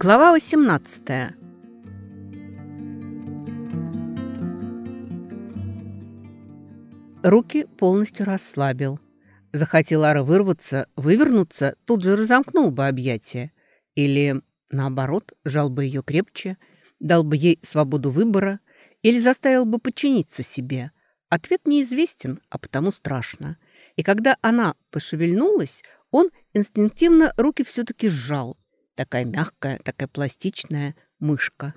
Глава 18 Руки полностью расслабил. Захотел Ара вырваться, вывернуться, тут же разомкнул бы объятия. Или, наоборот, жал бы ее крепче, дал бы ей свободу выбора или заставил бы подчиниться себе. Ответ неизвестен, а потому страшно. И когда она пошевельнулась, он инстинктивно руки все-таки сжал – Такая мягкая, такая пластичная мышка.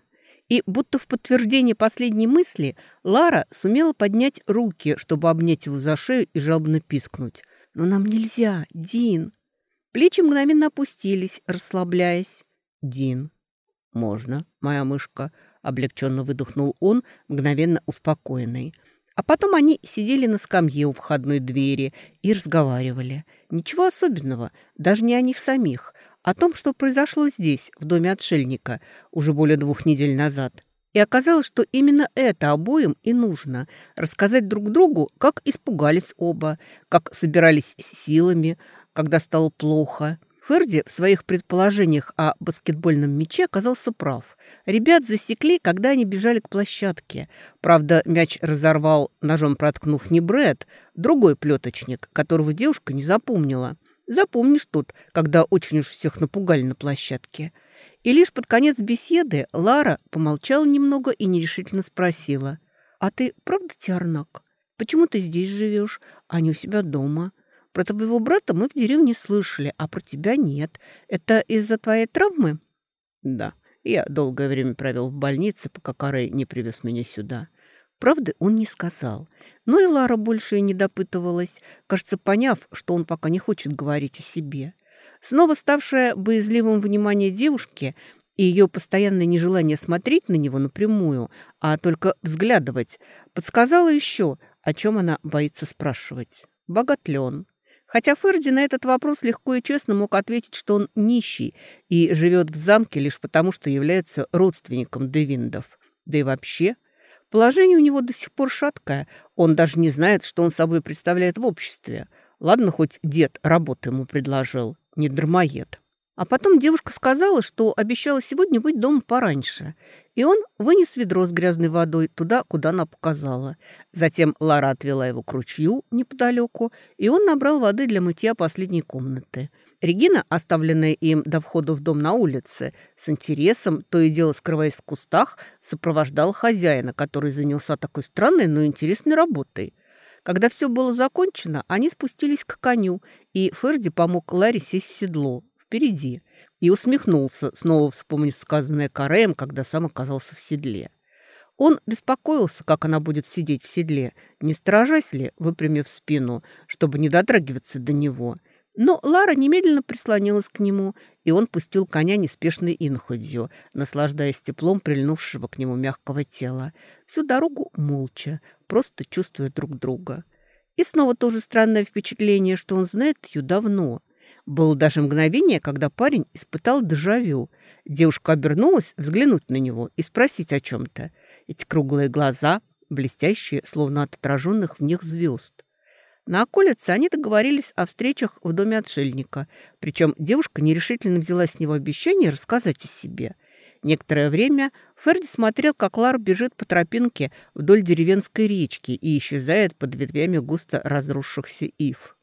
И будто в подтверждение последней мысли Лара сумела поднять руки, чтобы обнять его за шею и жалобно пискнуть. «Но нам нельзя, Дин!» Плечи мгновенно опустились, расслабляясь. «Дин!» «Можно, моя мышка!» — облегченно выдохнул он, мгновенно успокоенный. А потом они сидели на скамье у входной двери и разговаривали. Ничего особенного, даже не о них самих, о том, что произошло здесь, в доме отшельника, уже более двух недель назад. И оказалось, что именно это обоим и нужно – рассказать друг другу, как испугались оба, как собирались силами, когда стало плохо. Ферди в своих предположениях о баскетбольном мяче оказался прав. Ребят засекли, когда они бежали к площадке. Правда, мяч разорвал, ножом проткнув не Брэд, другой плеточник, которого девушка не запомнила. Запомнишь тут, когда очень уж всех напугали на площадке. И лишь под конец беседы Лара помолчала немного и нерешительно спросила. «А ты правда Тиарнак? Почему ты здесь живешь, а не у себя дома? Про твоего брата мы в деревне слышали, а про тебя нет. Это из-за твоей травмы?» «Да, я долгое время провел в больнице, пока Карей не привез меня сюда». Правды он не сказал. Но и Лара больше и не допытывалась, кажется, поняв, что он пока не хочет говорить о себе. Снова ставшая боязливым внимание девушки и ее постоянное нежелание смотреть на него напрямую, а только взглядывать, подсказала еще, о чем она боится спрашивать. Богат ли он? Хотя Ферди на этот вопрос легко и честно мог ответить, что он нищий и живет в замке лишь потому, что является родственником Девиндов. Да и вообще – Положение у него до сих пор шаткое. Он даже не знает, что он собой представляет в обществе. Ладно, хоть дед работу ему предложил, не дармоед. А потом девушка сказала, что обещала сегодня быть дома пораньше. И он вынес ведро с грязной водой туда, куда она показала. Затем Лара отвела его к ручью неподалеку, и он набрал воды для мытья последней комнаты. Регина, оставленная им до входа в дом на улице, с интересом, то и дело скрываясь в кустах, сопровождал хозяина, который занялся такой странной, но интересной работой. Когда все было закончено, они спустились к коню, и Ферди помог Ларе сесть в седло, впереди, и усмехнулся, снова вспомнив сказанное Кареем, когда сам оказался в седле. Он беспокоился, как она будет сидеть в седле, не сторожась ли, выпрямив спину, чтобы не дотрагиваться до него – но Лара немедленно прислонилась к нему, и он пустил коня неспешной инходью, наслаждаясь теплом прильнувшего к нему мягкого тела. Всю дорогу молча, просто чувствуя друг друга. И снова то же странное впечатление, что он знает ее давно. Было даже мгновение, когда парень испытал дежавю. Девушка обернулась взглянуть на него и спросить о чем-то. Эти круглые глаза, блестящие, словно от отраженных в них звезд. На околице они договорились о встречах в доме отшельника, причем девушка нерешительно взяла с него обещание рассказать о себе. Некоторое время Ферди смотрел, как Лар бежит по тропинке вдоль деревенской речки и исчезает под ветвями густо разрушившихся ив.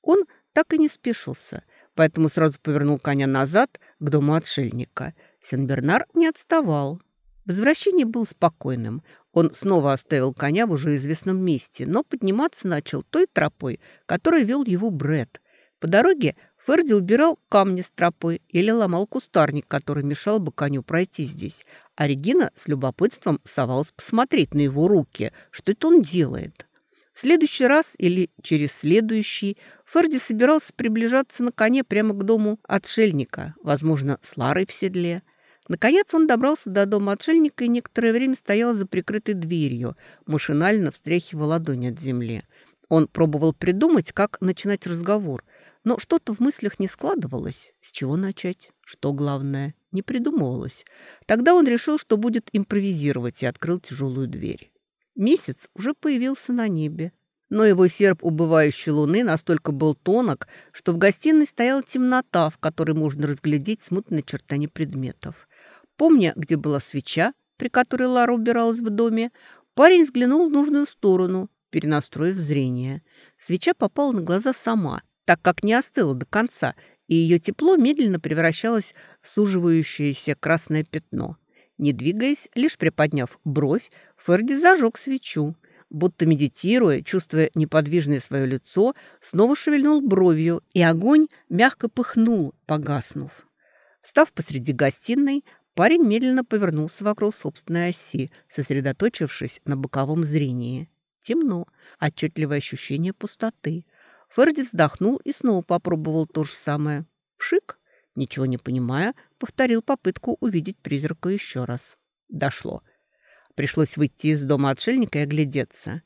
Он так и не спешился, поэтому сразу повернул коня назад к дому отшельника. Сен-Бернар не отставал. Возвращение было спокойным. Он снова оставил коня в уже известном месте, но подниматься начал той тропой, которой вел его Бред. По дороге Ферди убирал камни с тропы или ломал кустарник, который мешал бы коню пройти здесь. А Регина с любопытством совалась посмотреть на его руки, что это он делает. В следующий раз или через следующий Ферди собирался приближаться на коне прямо к дому отшельника, возможно, с Ларой в седле – Наконец он добрался до дома отшельника и некоторое время стоял за прикрытой дверью, машинально встряхивая ладони от земли. Он пробовал придумать, как начинать разговор, но что-то в мыслях не складывалось. С чего начать? Что главное? Не придумывалось. Тогда он решил, что будет импровизировать, и открыл тяжелую дверь. Месяц уже появился на небе. но его серп убывающей луны настолько был тонок, что в гостиной стояла темнота, в которой можно разглядеть смутные чертания предметов. Помня, где была свеча, при которой Лара убиралась в доме, парень взглянул в нужную сторону, перенастроив зрение. Свеча попала на глаза сама, так как не остыла до конца, и ее тепло медленно превращалось в суживающееся красное пятно. Не двигаясь, лишь приподняв бровь, Ферди зажег свечу. Будто медитируя, чувствуя неподвижное свое лицо, снова шевельнул бровью, и огонь мягко пыхнул, погаснув. Став посреди гостиной, парень медленно повернулся вокруг собственной оси, сосредоточившись на боковом зрении. Темно, отчетливое ощущение пустоты. Ферди вздохнул и снова попробовал то же самое. Пшик, ничего не понимая, повторил попытку увидеть призрака еще раз. Дошло. Пришлось выйти из дома отшельника и оглядеться.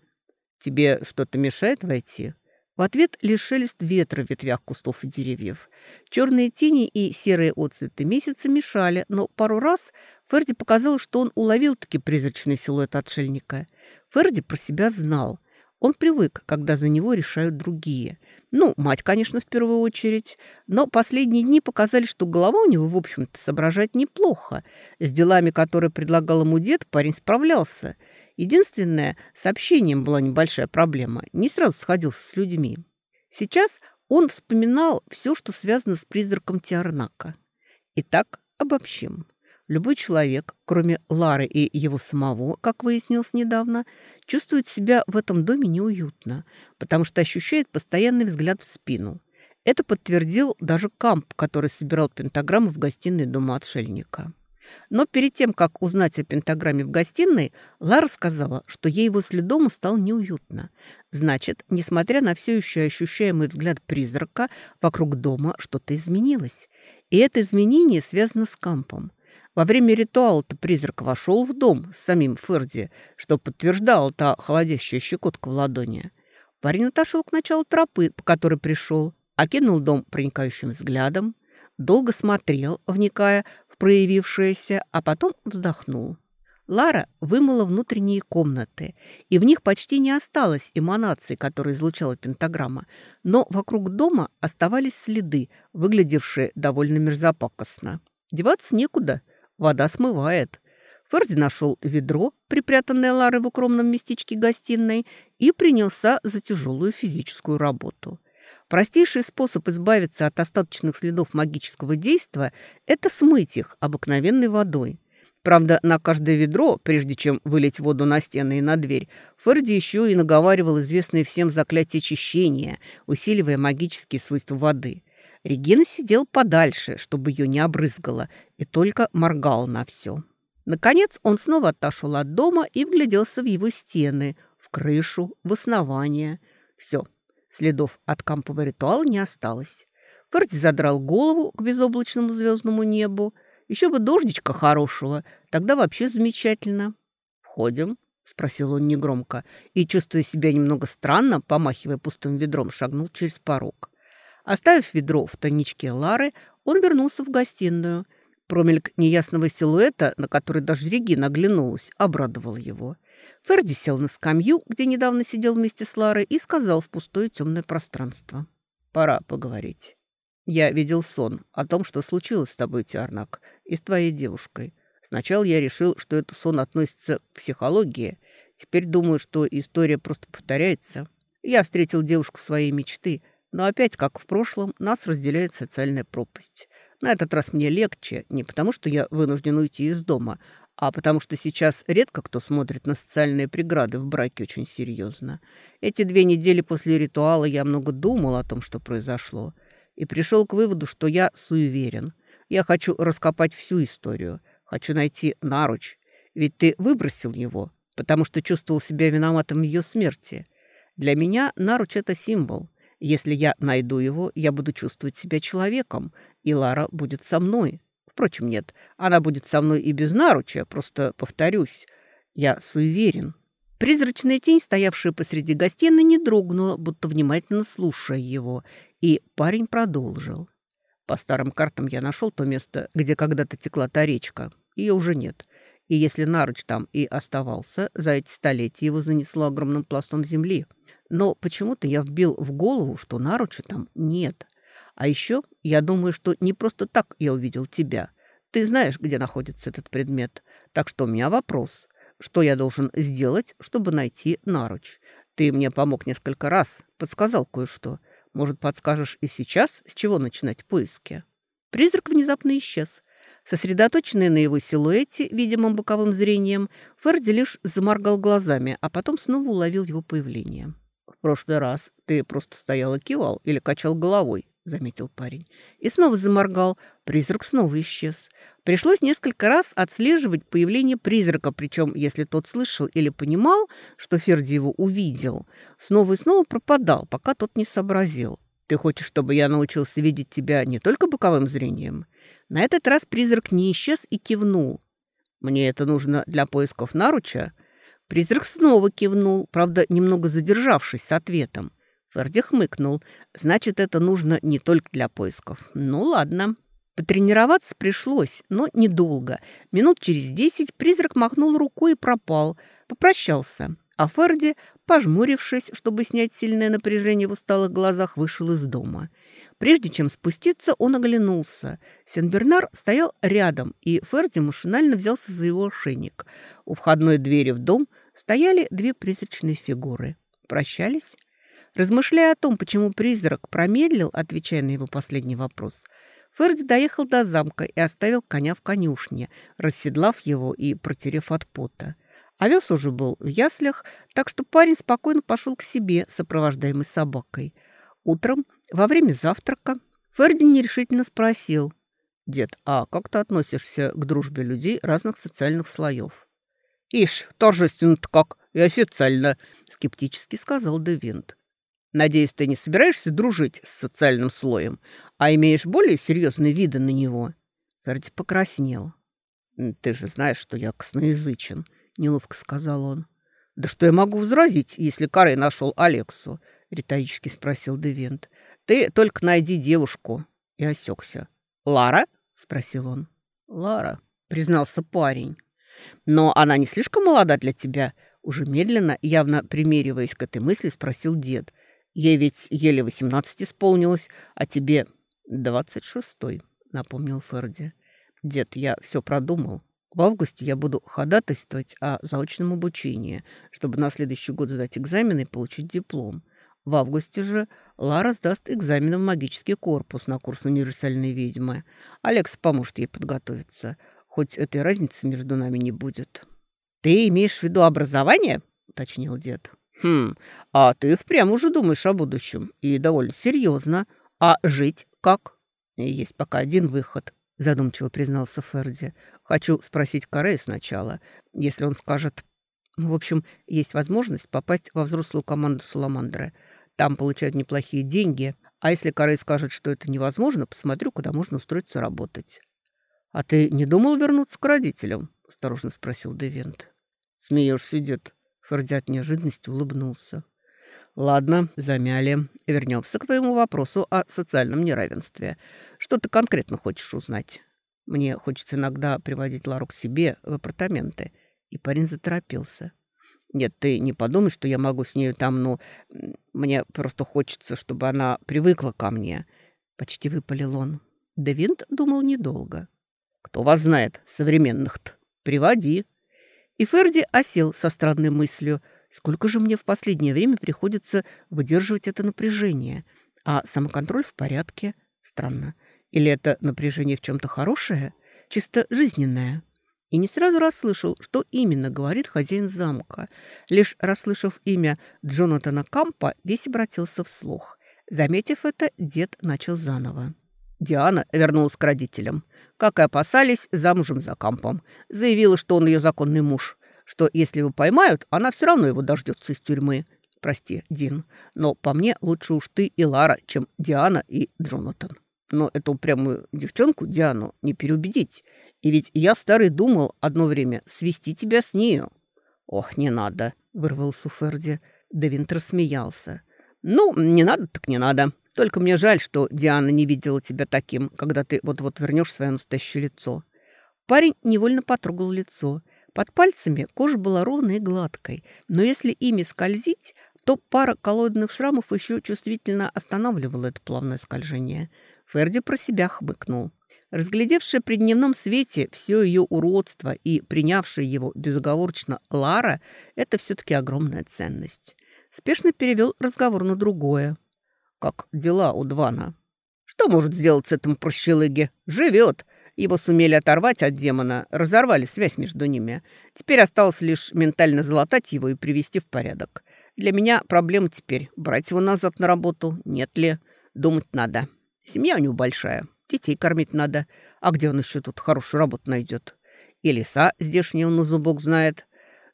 «Тебе что-то мешает войти?» В ответ лишь шелест ветра в ветвях кустов и деревьев. Черные тени и серые отцветы месяца мешали, но пару раз Ферди показалось, что он уловил таки призрачный силуэт отшельника. Ферди про себя знал. Он привык, когда за него решают другие. Ну, мать, конечно, в первую очередь. Но последние дни показали, что голова у него, в общем-то, соображает неплохо. С делами, которые предлагал ему дед, парень справлялся. Единственное, с общением была небольшая проблема. Не сразу сходился с людьми. Сейчас он вспоминал все, что связано с призраком Тиарнака. Итак, обобщим. Любой человек, кроме Лары и его самого, как выяснилось недавно, чувствует себя в этом доме неуютно, потому что ощущает постоянный взгляд в спину. Это подтвердил даже Камп, который собирал пентаграммы в гостиной дома отшельника. Но перед тем, как узнать о пентаграмме в гостиной, Лара сказала, что ей возле дома стало неуютно. Значит, несмотря на все еще ощущаемый взгляд призрака, вокруг дома что-то изменилось. И это изменение связано с Кампом. Во время ритуала-то призрак вошел в дом с самим Ферди, что подтверждала та холодящая щекотка в ладони. Парень отошел к началу тропы, по которой пришел, окинул дом проникающим взглядом, долго смотрел, вникая проявившееся, а потом вздохнул. Лара вымыла внутренние комнаты, и в них почти не осталось эманаций, которые излучала пентаграмма, но вокруг дома оставались следы, выглядевшие довольно мерзопакостно. Деваться некуда – Вода смывает. Ферди нашел ведро, припрятанное Ларой в укромном местечке гостиной, и принялся за тяжелую физическую работу. Простейший способ избавиться от остаточных следов магического действия – это смыть их обыкновенной водой. Правда, на каждое ведро, прежде чем вылить воду на стены и на дверь, Ферди еще и наговаривал известные всем заклятие очищения, усиливая магические свойства воды. Регина сидел подальше, чтобы ее не обрызгало, и только моргал на все. Наконец он снова отошел от дома и вгляделся в его стены, в крышу, в основание. Все, следов от кампового ритуала не осталось. Ферди задрал голову к безоблачному звездному небу. Еще бы дождичка хорошего, тогда вообще замечательно. «Входим», — спросил он негромко, и, чувствуя себя немного странно, помахивая пустым ведром, шагнул через порог. Оставив ведро в тайничке Лары, он вернулся в гостиную. Промельк неясного силуэта, на который даже Регина оглянулась, обрадовал его. Ферди сел на скамью, где недавно сидел вместе с Ларой, и сказал в пустое темное пространство. «Пора поговорить. Я видел сон о том, что случилось с тобой, Тиарнак, и с твоей девушкой. Сначала я решил, что этот сон относится к психологии. Теперь думаю, что история просто повторяется. Я встретил девушку своей мечты — но опять, как в прошлом, нас разделяет социальная пропасть. На этот раз мне легче, не потому что я вынужден уйти из дома, а потому что сейчас редко кто смотрит на социальные преграды в браке очень серьезно. Эти две недели после ритуала я много думал о том, что произошло, и пришел к выводу, что я суеверен. Я хочу раскопать всю историю, хочу найти наруч, ведь ты выбросил его, потому что чувствовал себя виноватым в ее смерти. Для меня наруч – это символ – если я найду его, я буду чувствовать себя человеком, и Лара будет со мной. Впрочем, нет, она будет со мной и без наруча, просто повторюсь. Я суеверен». Призрачная тень, стоявшая посреди гостиной, не дрогнула, будто внимательно слушая его, и парень продолжил. По старым картам я нашел то место, где когда-то текла та речка. Ее уже нет. И если наруч там и оставался, за эти столетия его занесло огромным пластом земли – Но почему-то я вбил в голову, что наруча там нет. А еще я думаю, что не просто так я увидел тебя. Ты знаешь, где находится этот предмет. Так что у меня вопрос. Что я должен сделать, чтобы найти наруч? Ты мне помог несколько раз, подсказал кое-что. Может, подскажешь и сейчас, с чего начинать поиски?» Призрак внезапно исчез. Сосредоточенный на его силуэте, видимым боковым зрением, Ферди лишь заморгал глазами, а потом снова уловил его появление. «В прошлый раз ты просто стоял и кивал или качал головой», — заметил парень. И снова заморгал. Призрак снова исчез. Пришлось несколько раз отслеживать появление призрака, причем, если тот слышал или понимал, что Ферди его увидел, снова и снова пропадал, пока тот не сообразил. «Ты хочешь, чтобы я научился видеть тебя не только боковым зрением?» На этот раз призрак не исчез и кивнул. «Мне это нужно для поисков наруча?» Призрак снова кивнул, правда, немного задержавшись с ответом. Ферди хмыкнул. «Значит, это нужно не только для поисков. Ну, ладно». Потренироваться пришлось, но недолго. Минут через десять призрак махнул рукой и пропал. Попрощался. А Ферди, пожмурившись, чтобы снять сильное напряжение в усталых глазах, вышел из дома. Прежде чем спуститься, он оглянулся. Сенбернар стоял рядом, и Ферди машинально взялся за его ошейник. У входной двери в дом стояли две призрачные фигуры. Прощались? Размышляя о том, почему призрак промедлил, отвечая на его последний вопрос, Ферди доехал до замка и оставил коня в конюшне, расседлав его и протерев от пота. Овес уже был в яслях, так что парень спокойно пошел к себе, сопровождаемый собакой. Утром, во время завтрака, Ферди нерешительно спросил. «Дед, а как ты относишься к дружбе людей разных социальных слоев?» «Ишь, торжественно-то как и официально», — скептически сказал Девинт. Надеюсь, ты не собираешься дружить с социальным слоем, а имеешь более серьезные виды на него?» Ферди покраснел. «Ты же знаешь, что я косноязычен», — неловко сказал он. «Да что я могу возразить, если Карой нашел Алексу?» — риторически спросил Девент. «Ты только найди девушку». И осекся. «Лара?» — спросил он. «Лара», — признался парень. «Но она не слишком молода для тебя?» Уже медленно, явно примериваясь к этой мысли, спросил дед. Ей ведь еле восемнадцать исполнилось, а тебе двадцать шестой, напомнил Ферди. Дед, я все продумал. В августе я буду ходатайствовать о заочном обучении, чтобы на следующий год сдать экзамены и получить диплом. В августе же Лара сдаст экзамен в магический корпус на курс универсальной ведьмы. Алекс поможет ей подготовиться, хоть этой разницы между нами не будет. «Ты имеешь в виду образование?» — уточнил дед. «Хм, а ты впрямь уже думаешь о будущем. И довольно серьезно. А жить как?» «Есть пока один выход», — задумчиво признался Ферди. «Хочу спросить Каре сначала. Если он скажет... В общем, есть возможность попасть во взрослую команду Саламандры. Там получают неплохие деньги. А если Каре скажет, что это невозможно, посмотрю, куда можно устроиться работать». «А ты не думал вернуться к родителям?» — осторожно спросил Девент. «Смеешься, дед», Ферди от неожиданности улыбнулся. «Ладно, замяли. Вернемся к твоему вопросу о социальном неравенстве. Что ты конкретно хочешь узнать? Мне хочется иногда приводить Лару к себе в апартаменты». И парень заторопился. «Нет, ты не подумай, что я могу с нею там, ну... Мне просто хочется, чтобы она привыкла ко мне». Почти выпалил он. Девинт думал недолго. «Кто вас знает, современных-то? Приводи». И Ферди осел со странной мыслью. Сколько же мне в последнее время приходится выдерживать это напряжение? А самоконтроль в порядке? Странно. Или это напряжение в чем-то хорошее? Чисто жизненное? И не сразу расслышал, что именно говорит хозяин замка. Лишь расслышав имя Джонатана Кампа, весь обратился вслух. Заметив это, дед начал заново. Диана вернулась к родителям. Как и опасались, замужем за Кампом. Заявила, что он ее законный муж. Что если его поймают, она все равно его дождется из тюрьмы. Прости, Дин, но по мне лучше уж ты и Лара, чем Диана и Джонатан. Но эту упрямую девчонку, Диану, не переубедить. И ведь я, старый, думал одно время свести тебя с нею. «Ох, не надо», — вырвал Суферди. Девинтер смеялся. «Ну, не надо так не надо. Только мне жаль, что Диана не видела тебя таким, когда ты вот-вот вернешь свое настоящее лицо». Парень невольно потрогал лицо. Под пальцами кожа была ровной и гладкой, но если ими скользить, то пара колодных шрамов еще чувствительно останавливала это плавное скольжение. Ферди про себя хмыкнул. Разглядевшая при дневном свете все ее уродство и принявшая его безоговорочно Лара – это все-таки огромная ценность. Спешно перевел разговор на другое. «Как дела у Двана?» «Что может сделать с этим прощелыги? Живет!» Его сумели оторвать от демона, разорвали связь между ними. Теперь осталось лишь ментально залатать его и привести в порядок. Для меня проблема теперь брать его назад на работу, нет ли. Думать надо. Семья у него большая, детей кормить надо. А где он еще тут хорошую работу найдет? И леса здешние он на зубок знает.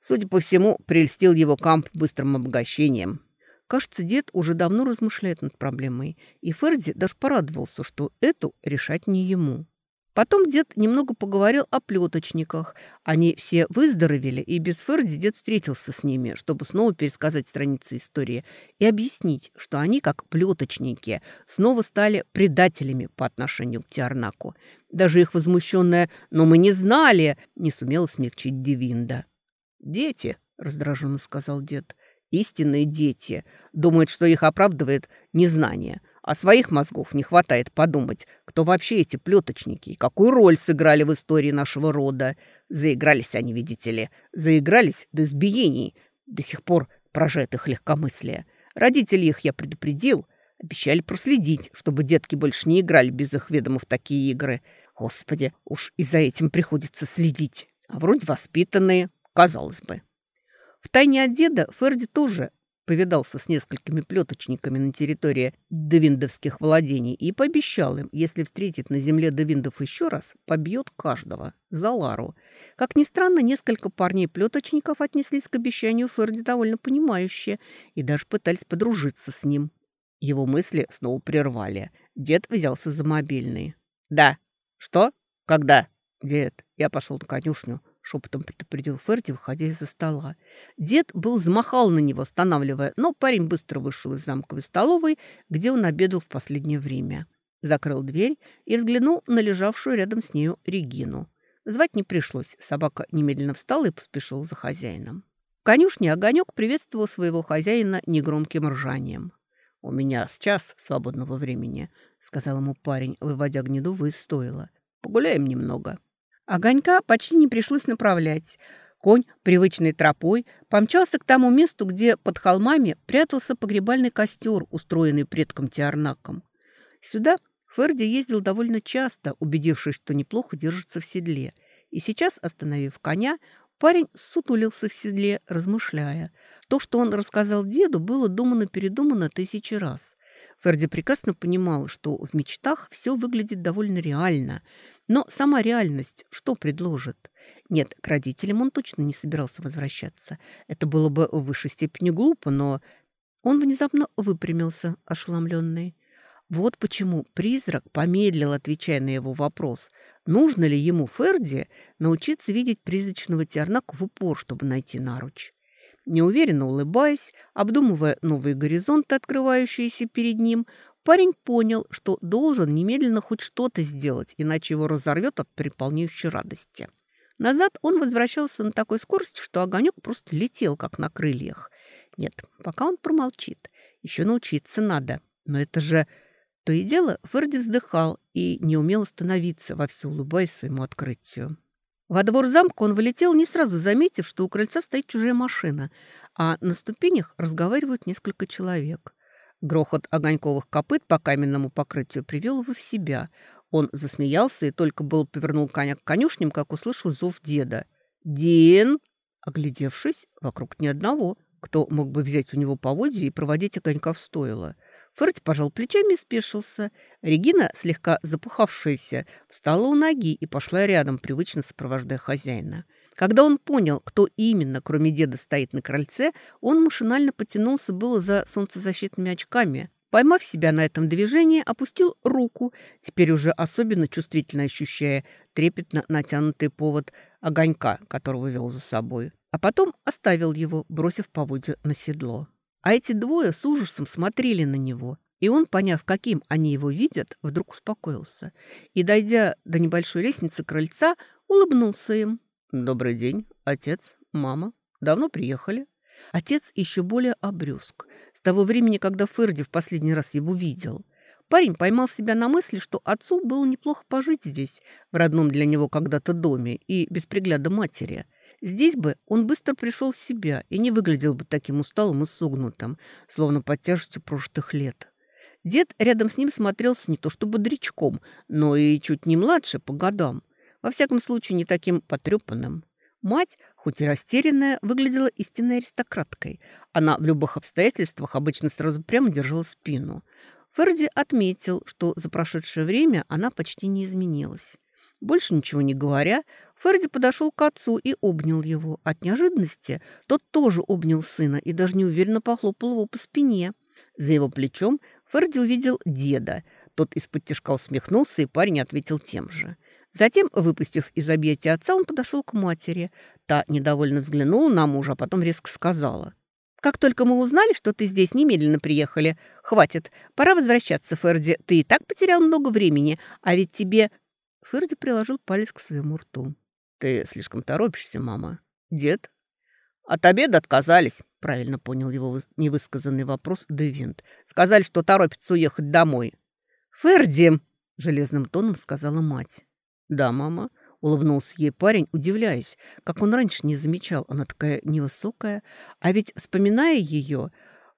Судя по всему, прельстил его камп быстрым обогащением. Кажется, дед уже давно размышляет над проблемой, и Ферди даже порадовался, что эту решать не ему. Потом дед немного поговорил о плеточниках. Они все выздоровели, и без Ферди дед встретился с ними, чтобы снова пересказать страницы истории и объяснить, что они, как плеточники, снова стали предателями по отношению к Тиарнаку. Даже их возмущенная «но мы не знали» не сумела смягчить Девинда. «Дети», — раздраженно сказал дед, — «истинные дети. Думают, что их оправдывает незнание». А своих мозгов не хватает подумать, кто вообще эти плеточники и какую роль сыграли в истории нашего рода. Заигрались они, видите ли, заигрались до избиений. До сих пор прожает их легкомыслие. Родителей их я предупредил, обещали проследить, чтобы детки больше не играли без их ведома в такие игры. Господи, уж и за этим приходится следить. А вроде воспитанные, казалось бы. В тайне от деда Ферди тоже повидался с несколькими плеточниками на территории давиндовских владений и пообещал им, если встретит на земле давиндов еще раз, побьет каждого за Лару. Как ни странно, несколько парней-плеточников отнеслись к обещанию Ферди довольно понимающе и даже пытались подружиться с ним. Его мысли снова прервали. Дед взялся за мобильный. «Да. Что? Когда?» «Дед, я пошел на конюшню шепотом предупредил Ферди, выходя из-за стола. Дед был замахал на него, останавливая, но парень быстро вышел из замковой столовой, где он обедал в последнее время. Закрыл дверь и взглянул на лежавшую рядом с нею Регину. Звать не пришлось, собака немедленно встала и поспешила за хозяином. В конюшне Огонек приветствовал своего хозяина негромким ржанием. «У меня сейчас свободного времени», — сказал ему парень, выводя Гнедова из стойла. «Погуляем немного». Огонька почти не пришлось направлять. Конь привычной тропой помчался к тому месту, где под холмами прятался погребальный костер, устроенный предком Тиарнаком. Сюда Ферди ездил довольно часто, убедившись, что неплохо держится в седле. И сейчас, остановив коня, парень сутулился в седле, размышляя. То, что он рассказал деду, было думано-передумано тысячи раз. Ферди прекрасно понимал, что в мечтах все выглядит довольно реально – но сама реальность что предложит? Нет, к родителям он точно не собирался возвращаться. Это было бы в высшей степени глупо, но он внезапно выпрямился, ошеломленный. Вот почему призрак помедлил, отвечая на его вопрос, нужно ли ему, Ферди, научиться видеть призрачного Тиарнака в упор, чтобы найти наруч. Неуверенно улыбаясь, обдумывая новые горизонты, открывающиеся перед ним, Парень понял, что должен немедленно хоть что-то сделать, иначе его разорвет от переполняющей радости. Назад он возвращался на такой скорости, что огонек просто летел, как на крыльях. Нет, пока он промолчит. Еще научиться надо. Но это же... То и дело, Ферди вздыхал и не умел остановиться, вовсю улыбаясь своему открытию. Во двор замка он вылетел, не сразу заметив, что у крыльца стоит чужая машина, а на ступенях разговаривают несколько человек. Грохот огоньковых копыт по каменному покрытию привел его в себя. Он засмеялся и только был повернул коня к конюшням, как услышал зов деда. «Дин!» Оглядевшись, вокруг ни одного, кто мог бы взять у него поводья и проводить огонька в стойло. Фердь пожал плечами и спешился. Регина, слегка запухавшаяся, встала у ноги и пошла рядом, привычно сопровождая хозяина. Когда он понял, кто именно, кроме деда, стоит на крыльце, он машинально потянулся было за солнцезащитными очками. Поймав себя на этом движении, опустил руку, теперь уже особенно чувствительно ощущая трепетно натянутый повод огонька, которого вел за собой. А потом оставил его, бросив поводья на седло. А эти двое с ужасом смотрели на него. И он, поняв, каким они его видят, вдруг успокоился. И, дойдя до небольшой лестницы крыльца, улыбнулся им. «Добрый день, отец, мама. Давно приехали?» Отец еще более обрюзг. С того времени, когда Ферди в последний раз его видел. Парень поймал себя на мысли, что отцу было неплохо пожить здесь, в родном для него когда-то доме и без пригляда матери. Здесь бы он быстро пришел в себя и не выглядел бы таким усталым и согнутым, словно под тяжестью прошлых лет. Дед рядом с ним смотрелся не то что бодрячком, но и чуть не младше по годам. Во всяком случае, не таким потрепанным. Мать, хоть и растерянная, выглядела истинной аристократкой. Она в любых обстоятельствах обычно сразу прямо держала спину. Ферди отметил, что за прошедшее время она почти не изменилась. Больше ничего не говоря, Ферди подошел к отцу и обнял его. От неожиданности тот тоже обнял сына и даже неуверенно похлопал его по спине. За его плечом Ферди увидел деда. Тот из-под тяжка усмехнулся, и парень ответил тем же. Затем, выпустив из объятия отца, он подошел к матери. Та недовольно взглянула на мужа, а потом резко сказала. «Как только мы узнали, что ты здесь, немедленно приехали. Хватит, пора возвращаться, Ферди. Ты и так потерял много времени, а ведь тебе...» Ферди приложил палец к своему рту. «Ты слишком торопишься, мама. Дед?» «От обеда отказались», — правильно понял его невысказанный вопрос Девинт. «Сказали, что торопится уехать домой». «Ферди!» — железным тоном сказала мать. «Да, мама», — улыбнулся ей парень, удивляясь, как он раньше не замечал. Она такая невысокая. А ведь, вспоминая ее,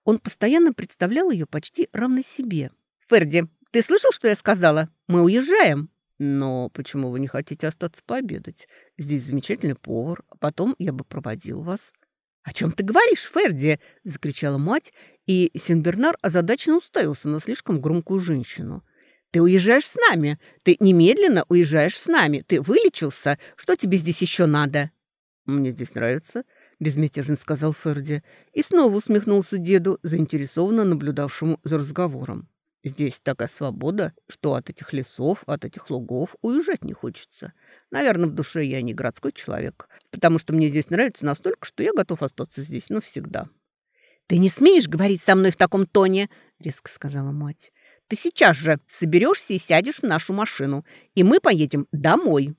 он постоянно представлял ее почти равной себе. «Ферди, ты слышал, что я сказала? Мы уезжаем!» «Но почему вы не хотите остаться пообедать? Здесь замечательный повар, а потом я бы проводил вас». «О чем ты говоришь, Ферди?» – закричала мать, и Синбернар озадаченно уставился на слишком громкую женщину. «Ты уезжаешь с нами! Ты немедленно уезжаешь с нами! Ты вылечился! Что тебе здесь еще надо?» «Мне здесь нравится», – безмятежно сказал Ферди, и снова усмехнулся деду, заинтересованно наблюдавшему за разговором. Здесь такая свобода, что от этих лесов, от этих лугов уезжать не хочется. Наверное, в душе я не городской человек, потому что мне здесь нравится настолько, что я готов остаться здесь навсегда». «Ты не смеешь говорить со мной в таком тоне!» — резко сказала мать. «Ты сейчас же соберешься и сядешь в нашу машину, и мы поедем домой».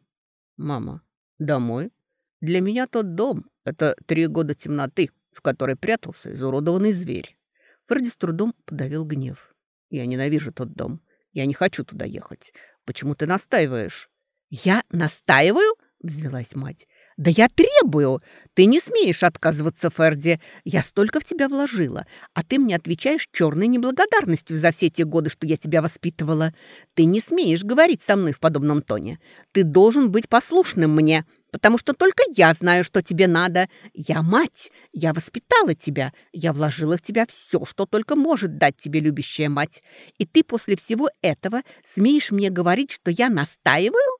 «Мама, домой? Для меня тот дом — это три года темноты, в которой прятался изуродованный зверь». Фредди с трудом подавил гнев. Я ненавижу тот дом. Я не хочу туда ехать. Почему ты настаиваешь?» «Я настаиваю?» — взвелась мать. «Да я требую! Ты не смеешь отказываться, Ферди. Я столько в тебя вложила, а ты мне отвечаешь черной неблагодарностью за все те годы, что я тебя воспитывала. Ты не смеешь говорить со мной в подобном тоне. Ты должен быть послушным мне потому что только я знаю, что тебе надо. Я мать, я воспитала тебя, я вложила в тебя все, что только может дать тебе любящая мать. И ты после всего этого смеешь мне говорить, что я настаиваю?»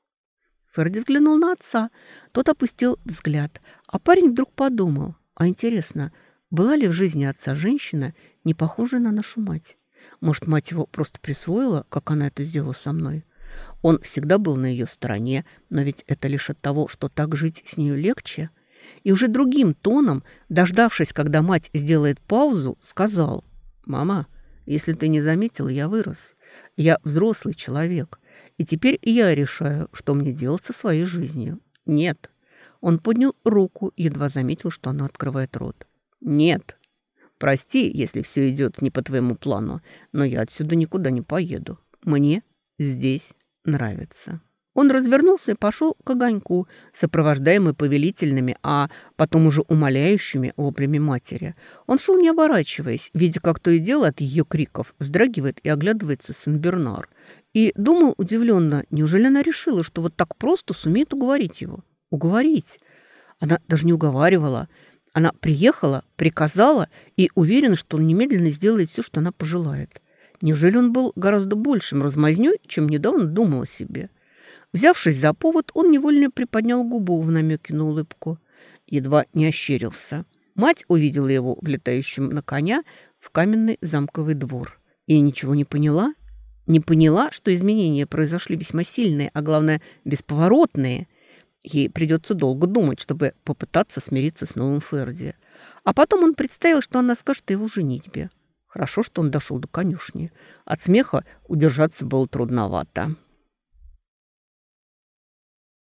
Ферди взглянул на отца. Тот опустил взгляд, а парень вдруг подумал, а интересно, была ли в жизни отца женщина, не похожая на нашу мать? Может, мать его просто присвоила, как она это сделала со мной? Он всегда был на ее стороне, но ведь это лишь от того, что так жить с нею легче. И уже другим тоном, дождавшись, когда мать сделает паузу, сказал, «Мама, если ты не заметила, я вырос. Я взрослый человек, и теперь я решаю, что мне делать со своей жизнью. Нет». Он поднял руку, едва заметил, что она открывает рот. «Нет. Прости, если все идет не по твоему плану, но я отсюда никуда не поеду. Мне здесь нравится. Он развернулся и пошел к огоньку, сопровождаемый повелительными, а потом уже умоляющими воплями матери. Он шел не оборачиваясь, видя, как то и дело от ее криков вздрагивает и оглядывается Сен-Бернар. И думал удивленно, неужели она решила, что вот так просто сумеет уговорить его? Уговорить? Она даже не уговаривала. Она приехала, приказала и уверена, что он немедленно сделает все, что она пожелает. Неужели он был гораздо большим размазнёй, чем недавно думал о себе? Взявшись за повод, он невольно приподнял губу в намеке на улыбку. Едва не ощерился. Мать увидела его влетающим на коня в каменный замковый двор. И ничего не поняла? Не поняла, что изменения произошли весьма сильные, а главное, бесповоротные. Ей придется долго думать, чтобы попытаться смириться с новым Ферди. А потом он представил, что она скажет его женитьбе. Хорошо, что он дошел до конюшни. От смеха удержаться было трудновато.